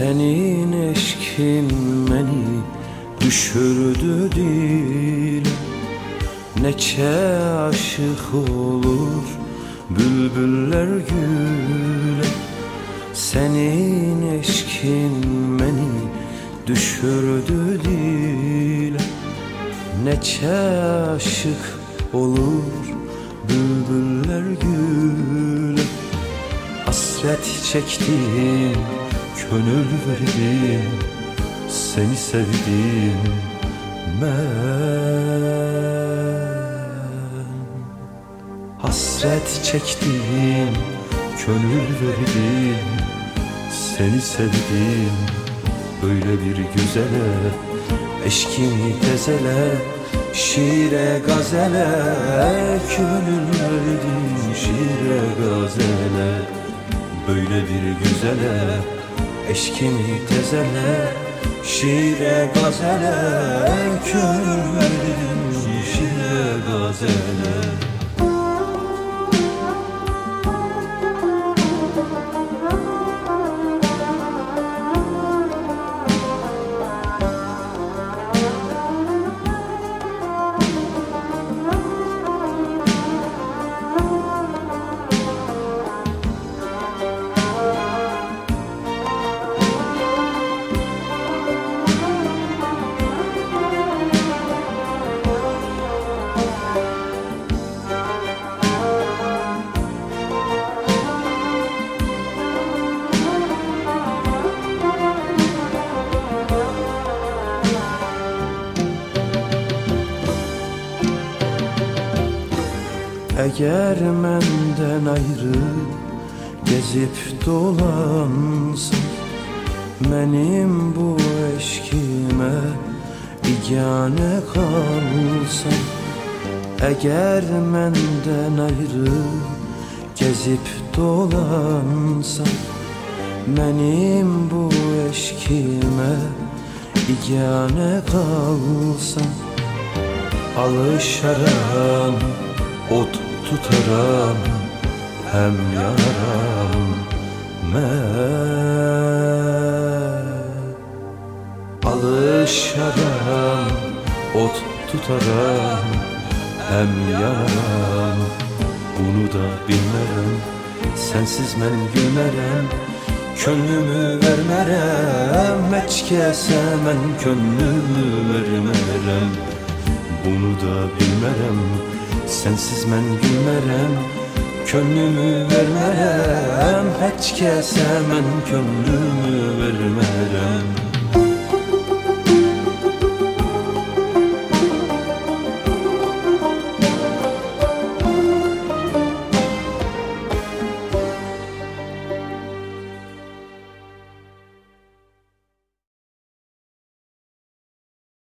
Senin eşkin beni düşürdü dile Neçe aşık olur bülbüller güle Senin eşkin beni düşürdü dile Neçe aşık olur bülbüller güle Hasret çektim, könül verdim Seni sevdim ben. Hasret çektim, könül verdim Seni sevdim, böyle bir güzele Eşkimi tezele, şiire gazele Könül verdim şiire gazele. Böyle bir güzele, eşkimi tezele Şiire gazele, könül verdim şiire gazele Eğer menden ayrı gezip dolansın Benim bu eşkime igane kalsın Eğer menden ayrı gezip dolansan Benim bu eşkime igane kalsan Alışaram ot tutaram hem yararam ben. Alışaram ot tutaram hem yararam Bunu da bilmerem sensiz men gülmerem Könlümü vermerem. Heç kəsə mən könlümü vermerem. Bunu da bilmerem Sensiz mən gülmərəm Könlümü vermərəm Heç kəsə mən könlümü vermərəm